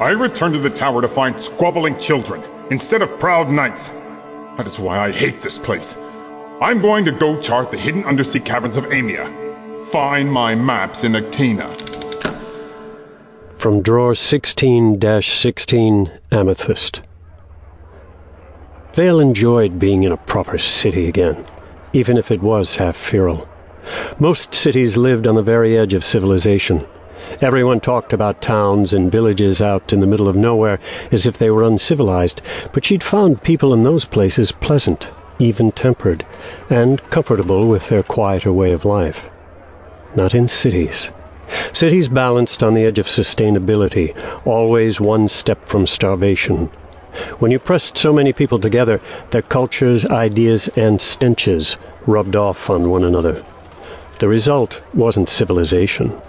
I returned to the tower to find squabbling children instead of proud knights. That is why I hate this place. I'm going to go chart the hidden undersea caverns of Aimia. Find my maps in Akinah. From drawer 16 16 Amethyst. Vale enjoyed being in a proper city again, even if it was half feral. Most cities lived on the very edge of civilization. Everyone talked about towns and villages out in the middle of nowhere as if they were uncivilized, but she'd found people in those places pleasant, even-tempered, and comfortable with their quieter way of life. Not in cities. Cities balanced on the edge of sustainability, always one step from starvation. When you pressed so many people together, their cultures, ideas, and stenches rubbed off on one another. The result wasn't civilization.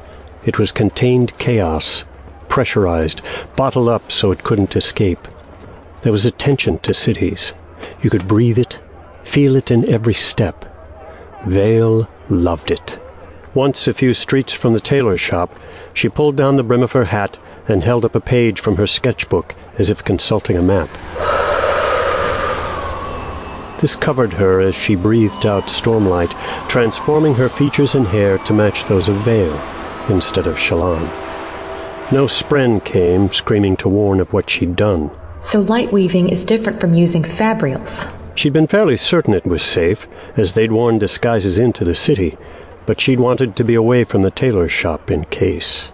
It was contained chaos, pressurized, bottled up so it couldn't escape. There was a tension to cities. You could breathe it, feel it in every step. Vale loved it. Once, a few streets from the tailor's shop, she pulled down the brim of her hat and held up a page from her sketchbook as if consulting a map. This covered her as she breathed out stormlight, transforming her features and hair to match those of Vale instead of Shallan. No spren came, screaming to warn of what she'd done. So light weaving is different from using fabrials. She'd been fairly certain it was safe, as they'd worn disguises into the city, but she'd wanted to be away from the tailor's shop in case.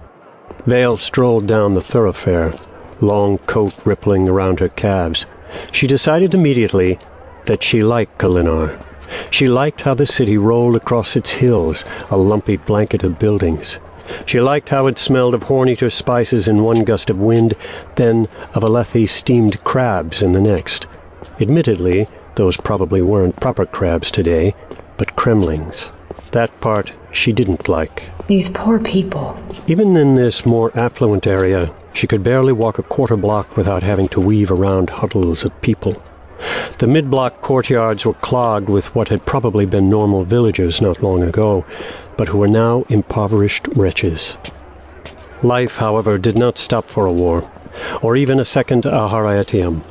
Vale strolled down the thoroughfare, long coat rippling around her calves. She decided immediately that she liked Kholinar. She liked how the city rolled across its hills, a lumpy blanket of buildings. She liked how it smelled of horn-eater spices in one gust of wind, then of Alethi steamed crabs in the next. Admittedly, those probably weren't proper crabs today, but cremlings. That part she didn't like. These poor people. Even in this more affluent area, she could barely walk a quarter block without having to weave around huddles of people. The mid-block courtyards were clogged with what had probably been normal villagers not long ago, but who were now impoverished wretches. Life, however, did not stop for a war, or even a second Aharietiam.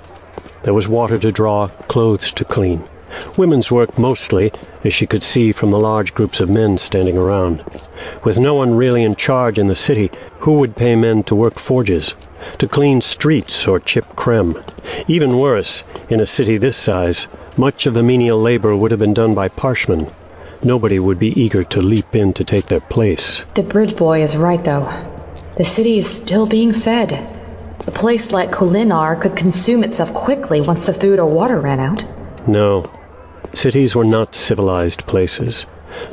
There was water to draw, clothes to clean. Women's work mostly, as she could see from the large groups of men standing around. With no one really in charge in the city, who would pay men to work forges, to clean streets or chip crem. Even worse, in a city this size, much of the menial labor would have been done by parshmen. Nobody would be eager to leap in to take their place. The bridge boy is right, though. The city is still being fed. A place like Kholinar could consume itself quickly once the food or water ran out. No, Cities were not civilized places.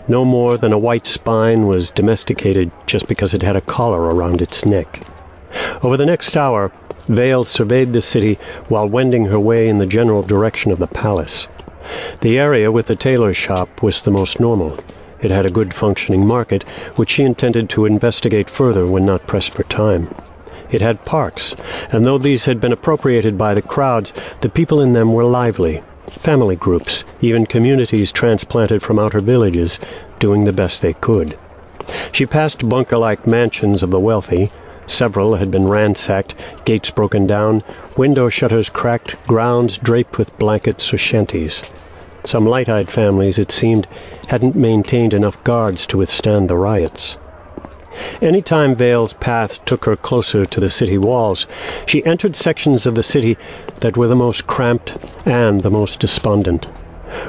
No more than a white spine was domesticated just because it had a collar around its neck. Over the next hour, Vale surveyed the city while wending her way in the general direction of the palace. The area with the tailor's shop was the most normal. It had a good functioning market, which she intended to investigate further when not pressed for time. It had parks, and though these had been appropriated by the crowds, the people in them were lively, family groups, even communities transplanted from outer villages, doing the best they could. She passed bunker-like mansions of the wealthy. Several had been ransacked, gates broken down, window shutters cracked, grounds draped with blankets or shanties. Some light-eyed families, it seemed, hadn't maintained enough guards to withstand the riots. Any time Vale's path took her closer to the city walls, she entered sections of the city that were the most cramped and the most despondent.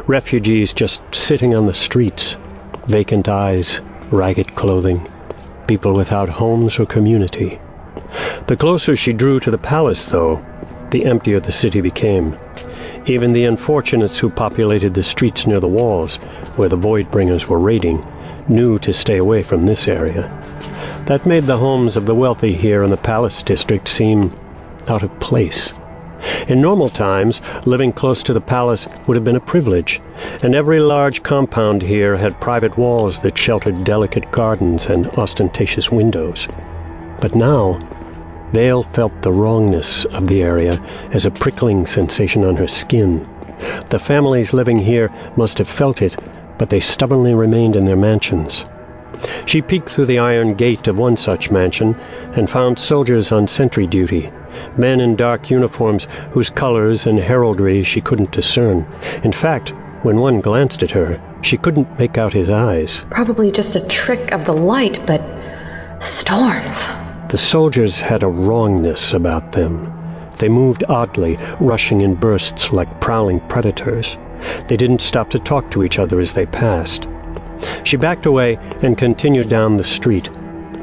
Refugees just sitting on the streets, vacant eyes, ragged clothing, people without homes or community. The closer she drew to the palace, though, the emptier the city became. Even the unfortunates who populated the streets near the walls, where the Voidbringers were raiding, knew to stay away from this area. That made the homes of the wealthy here in the Palace District seem out of place. In normal times, living close to the palace would have been a privilege, and every large compound here had private walls that sheltered delicate gardens and ostentatious windows. But now, Vale felt the wrongness of the area as a prickling sensation on her skin. The families living here must have felt it, but they stubbornly remained in their mansions. She peeked through the iron gate of one such mansion and found soldiers on sentry duty, men in dark uniforms whose colors and heraldry she couldn't discern. In fact, when one glanced at her, she couldn't make out his eyes. Probably just a trick of the light, but storms. The soldiers had a wrongness about them. They moved oddly, rushing in bursts like prowling predators. They didn't stop to talk to each other as they passed. She backed away and continued down the street.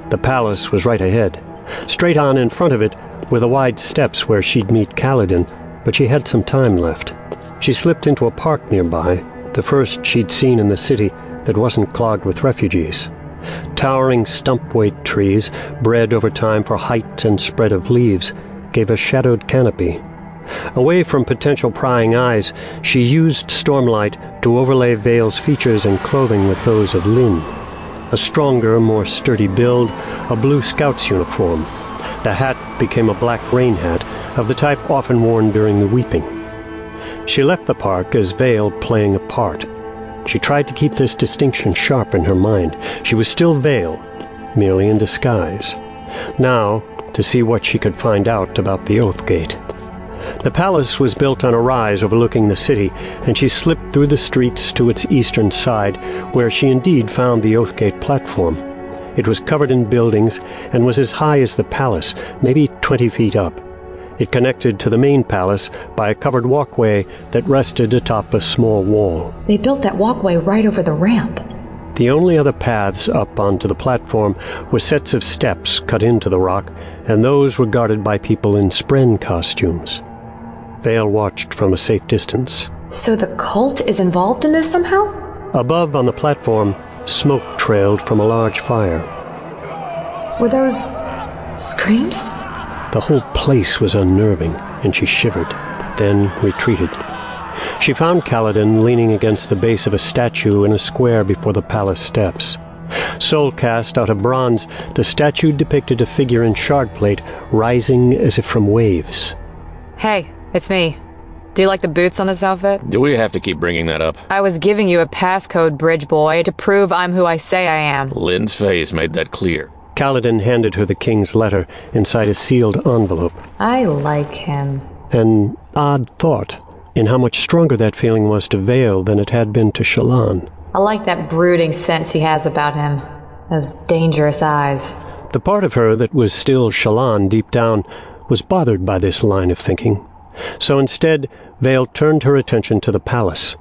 The palace was right ahead. Straight on in front of it were the wide steps where she'd meet Kaladin, but she had some time left. She slipped into a park nearby, the first she'd seen in the city that wasn't clogged with refugees. Towering stump-weight trees, bred over time for height and spread of leaves, gave a shadowed canopy. Away from potential prying eyes, she used Stormlight to overlay Vale's features and clothing with those of Lyn. A stronger, more sturdy build, a blue scout's uniform. The hat became a black rain hat of the type often worn during the weeping. She left the park as Vale playing a part. She tried to keep this distinction sharp in her mind. She was still Vale, merely in disguise. Now, to see what she could find out about the Oathgate. The palace was built on a rise overlooking the city, and she slipped through the streets to its eastern side, where she indeed found the Oathgate platform. It was covered in buildings and was as high as the palace, maybe twenty feet up. It connected to the main palace by a covered walkway that rested atop a small wall. They built that walkway right over the ramp. The only other paths up onto the platform were sets of steps cut into the rock, and those were guarded by people in Spren costumes. Vale watched from a safe distance. So the cult is involved in this somehow? Above on the platform, smoke trailed from a large fire. Were those screams? The whole place was unnerving, and she shivered, then retreated. She found Kaladin leaning against the base of a statue in a square before the palace steps. Soul cast out of bronze, the statue depicted a figure in shard plate rising as if from waves. Hey, it's me. Do you like the boots on this outfit? Do we have to keep bringing that up? I was giving you a passcode, bridge boy, to prove I'm who I say I am. Lyn's face made that clear. Kaladin handed her the king's letter inside a sealed envelope. I like him. An odd thought in how much stronger that feeling was to Vale than it had been to Shallan. I like that brooding sense he has about him. Those dangerous eyes. The part of her that was still Shallan deep down was bothered by this line of thinking. So instead, Vale turned her attention to the palace.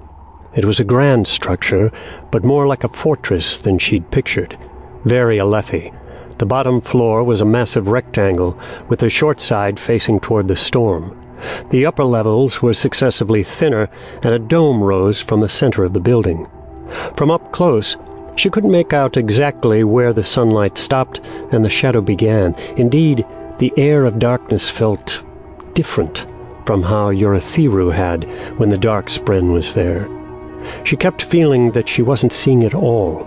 It was a grand structure, but more like a fortress than she'd pictured. Very Alethi. The bottom floor was a massive rectangle, with the short side facing toward the storm. The upper levels were successively thinner, and a dome rose from the center of the building. From up close, she couldn't make out exactly where the sunlight stopped and the shadow began. Indeed, the air of darkness felt different from how Urithiru had when the dark Spren was there. She kept feeling that she wasn't seeing it all.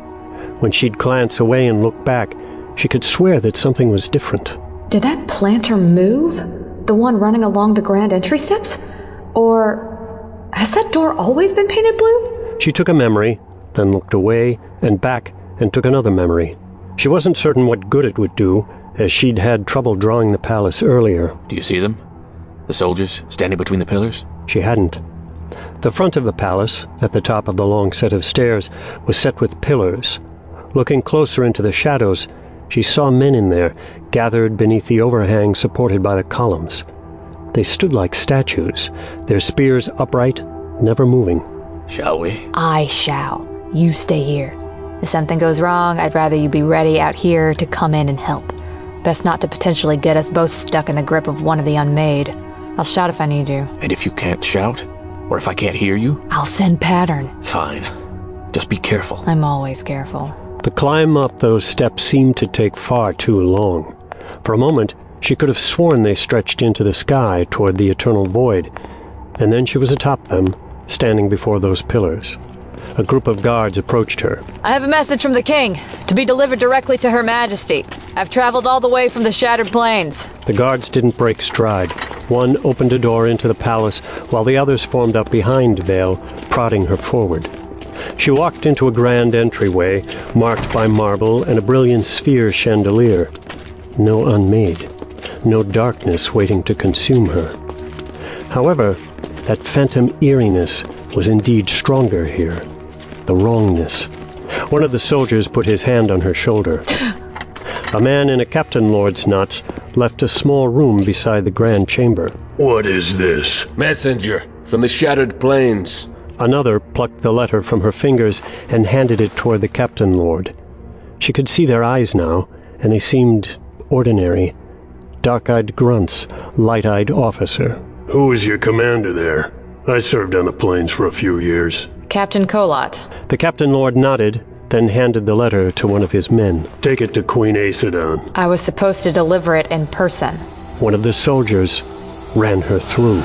When she'd glance away and look back, she could swear that something was different. Did that planter move? The one running along the grand entry steps? Or has that door always been painted blue? She took a memory, then looked away and back and took another memory. She wasn't certain what good it would do, as she'd had trouble drawing the palace earlier. Do you see them? The soldiers standing between the pillars? She hadn't. The front of the palace, at the top of the long set of stairs, was set with pillars. Looking closer into the shadows, she saw men in there, gathered beneath the overhang supported by the columns. They stood like statues, their spears upright, never moving. Shall we? I shall. You stay here. If something goes wrong, I'd rather you be ready out here to come in and help. Best not to potentially get us both stuck in the grip of one of the unmade. I'll shout if I need you. And if you can't shout? Or if I can't hear you? I'll send pattern. Fine. Just be careful. I'm always careful. The climb up those steps seemed to take far too long. For a moment, she could have sworn they stretched into the sky toward the eternal void, and then she was atop them, standing before those pillars. A group of guards approached her. I have a message from the king, to be delivered directly to her majesty. I've traveled all the way from the Shattered Plains. The guards didn't break stride. One opened a door into the palace, while the others formed up behind Vale, prodding her forward. She walked into a grand entryway, marked by marble and a brilliant sphere chandelier. No unmade, no darkness waiting to consume her. However, that phantom eeriness was indeed stronger here. The wrongness. One of the soldiers put his hand on her shoulder. A man in a captain lord's knots left a small room beside the grand chamber. What is this? Messenger from the Shattered Plains. Another plucked the letter from her fingers and handed it toward the captain lord. She could see their eyes now, and they seemed ordinary. Dark-eyed grunts, light-eyed officer. Who is your commander there? I served on the plains for a few years. Captain Colot. The captain lord nodded, then handed the letter to one of his men. Take it to Queen Aesudan. I was supposed to deliver it in person. One of the soldiers ran her through.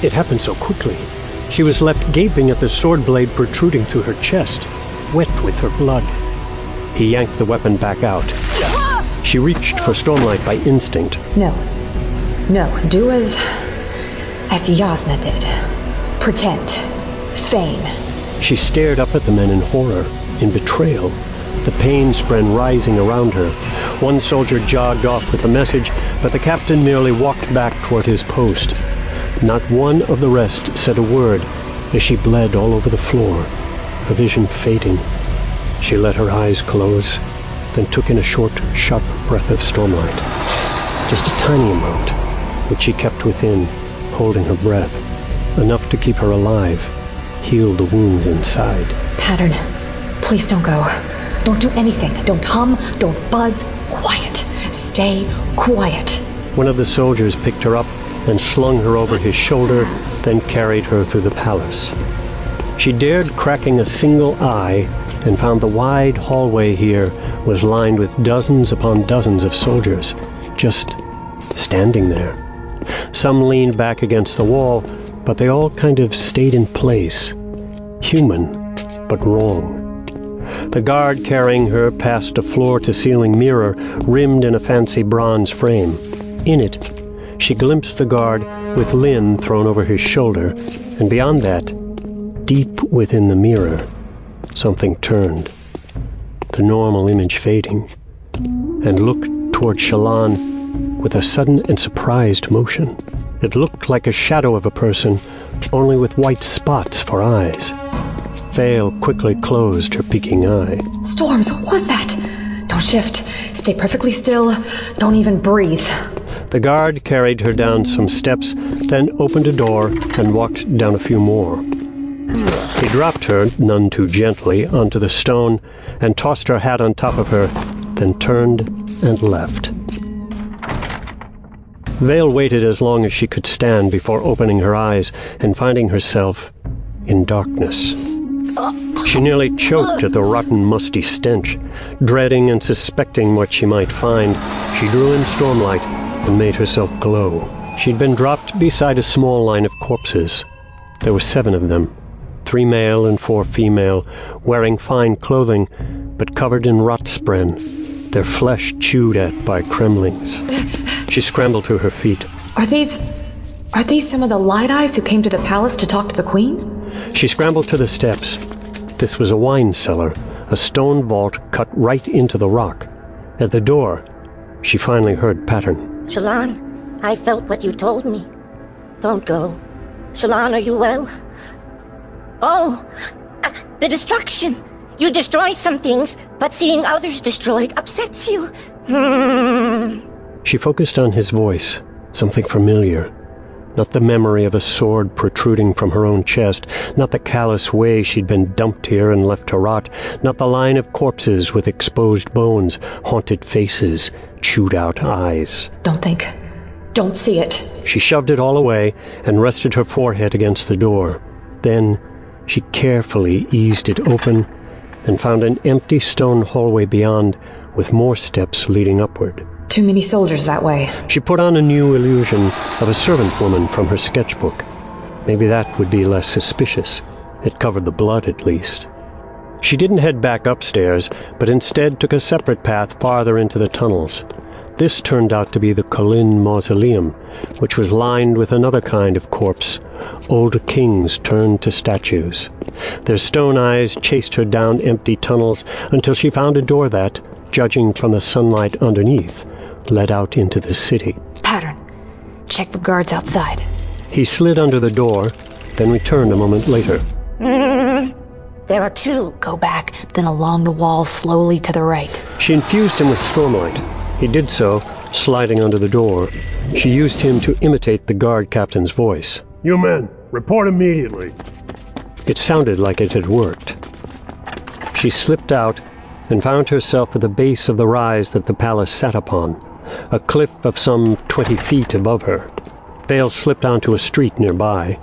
It happened so quickly. She was left gaping at the sword blade protruding through her chest, wet with her blood. He yanked the weapon back out. She reached for Stormlight by instinct. No. No, do as. as Jasnah did. Pretend. Feign. She stared up at the men in horror, in betrayal. The pain spread rising around her. One soldier jogged off with the message, but the captain merely walked back toward his post. Not one of the rest said a word as she bled all over the floor, her vision fading. She let her eyes close, then took in a short, sharp breath of stormlight. Just a tiny amount, which she kept within, holding her breath, enough to keep her alive, heal the wounds inside. Pattern. Please don't go. Don't do anything. Don't hum. Don't buzz. Quiet. Stay quiet. One of the soldiers picked her up and slung her over his shoulder, then carried her through the palace. She dared cracking a single eye and found the wide hallway here was lined with dozens upon dozens of soldiers, just standing there. Some leaned back against the wall, but they all kind of stayed in place. Human, but wrong. The guard carrying her passed a floor to ceiling mirror rimmed in a fancy bronze frame. In it, she glimpsed the guard with Lyn thrown over his shoulder, and beyond that, deep within the mirror, something turned, the normal image fading, and looked toward Shallan with a sudden and surprised motion. It looked like a shadow of a person, only with white spots for eyes. Vale quickly closed her peeking eye. Storms, what was that? Don't shift. Stay perfectly still. Don't even breathe. The guard carried her down some steps, then opened a door and walked down a few more. He dropped her, none too gently, onto the stone and tossed her hat on top of her, then turned and left. Vale waited as long as she could stand before opening her eyes and finding herself in darkness. She nearly choked at the rotten, musty stench. Dreading and suspecting what she might find, she drew in Stormlight and made herself glow. She'd been dropped beside a small line of corpses. There were seven of them, three male and four female, wearing fine clothing, but covered in rot spren, their flesh chewed at by cremlings. She scrambled to her feet. Are these. are these some of the light eyes who came to the palace to talk to the queen? She scrambled to the steps. This was a wine cellar, a stone vault cut right into the rock. At the door, she finally heard Pattern. Shallan, I felt what you told me. Don't go. Shallan, are you well? Oh, uh, the destruction. You destroy some things, but seeing others destroyed upsets you. Hmm. She focused on his voice, something familiar. Not the memory of a sword protruding from her own chest, not the callous way she'd been dumped here and left to rot, not the line of corpses with exposed bones, haunted faces, chewed out eyes. Don't think. Don't see it. She shoved it all away and rested her forehead against the door. Then she carefully eased it open and found an empty stone hallway beyond with more steps leading upward. Too many soldiers that way. She put on a new illusion of a servant woman from her sketchbook. Maybe that would be less suspicious. It covered the blood, at least. She didn't head back upstairs, but instead took a separate path farther into the tunnels. This turned out to be the Kholin Mausoleum, which was lined with another kind of corpse, old kings turned to statues. Their stone eyes chased her down empty tunnels until she found a door that, judging from the sunlight underneath, led out into the city. Pattern. Check for guards outside. He slid under the door, then returned a moment later. Hmm. There are two. Go back, then along the wall slowly to the right. She infused him with stormlight. He did so, sliding under the door. She used him to imitate the guard captain's voice. You men, report immediately. It sounded like it had worked. She slipped out and found herself at the base of the rise that the palace sat upon, a cliff of some twenty feet above her. Vale slipped onto a street nearby,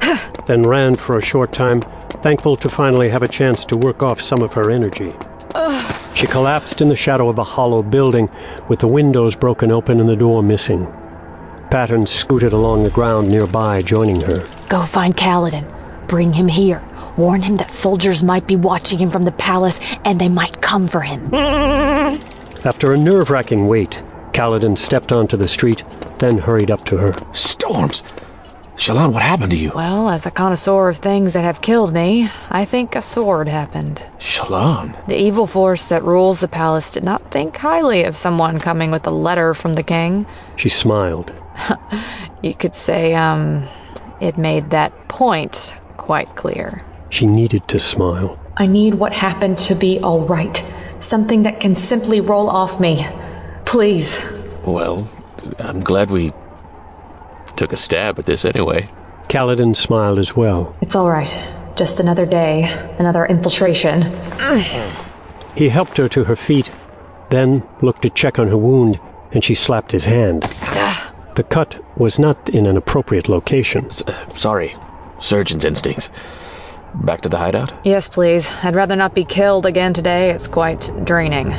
then ran for a short time, thankful to finally have a chance to work off some of her energy. She collapsed in the shadow of a hollow building, with the windows broken open and the door missing. Pattern scooted along the ground nearby, joining her. Go find Kaladin. Bring him here. Warn him that soldiers might be watching him from the palace and they might come for him. After a nerve wracking wait, Kaladin stepped onto the street, then hurried up to her. Storms! Shallan, what happened to you? Well, as a connoisseur of things that have killed me, I think a sword happened. Shallan? The evil force that rules the palace did not think highly of someone coming with a letter from the king. She smiled. You could say, um, it made that point quite clear. She needed to smile. I need what happened to be all right. Something that can simply roll off me. Please. Well, I'm glad we took a stab at this anyway. Kaladin smiled as well. It's all right. Just another day, another infiltration. He helped her to her feet, then looked to check on her wound, and she slapped his hand. The cut was not in an appropriate location. S- sorry. Surgeon's instincts. Back to the hideout? Yes, please. I'd rather not be killed again today. It's quite draining.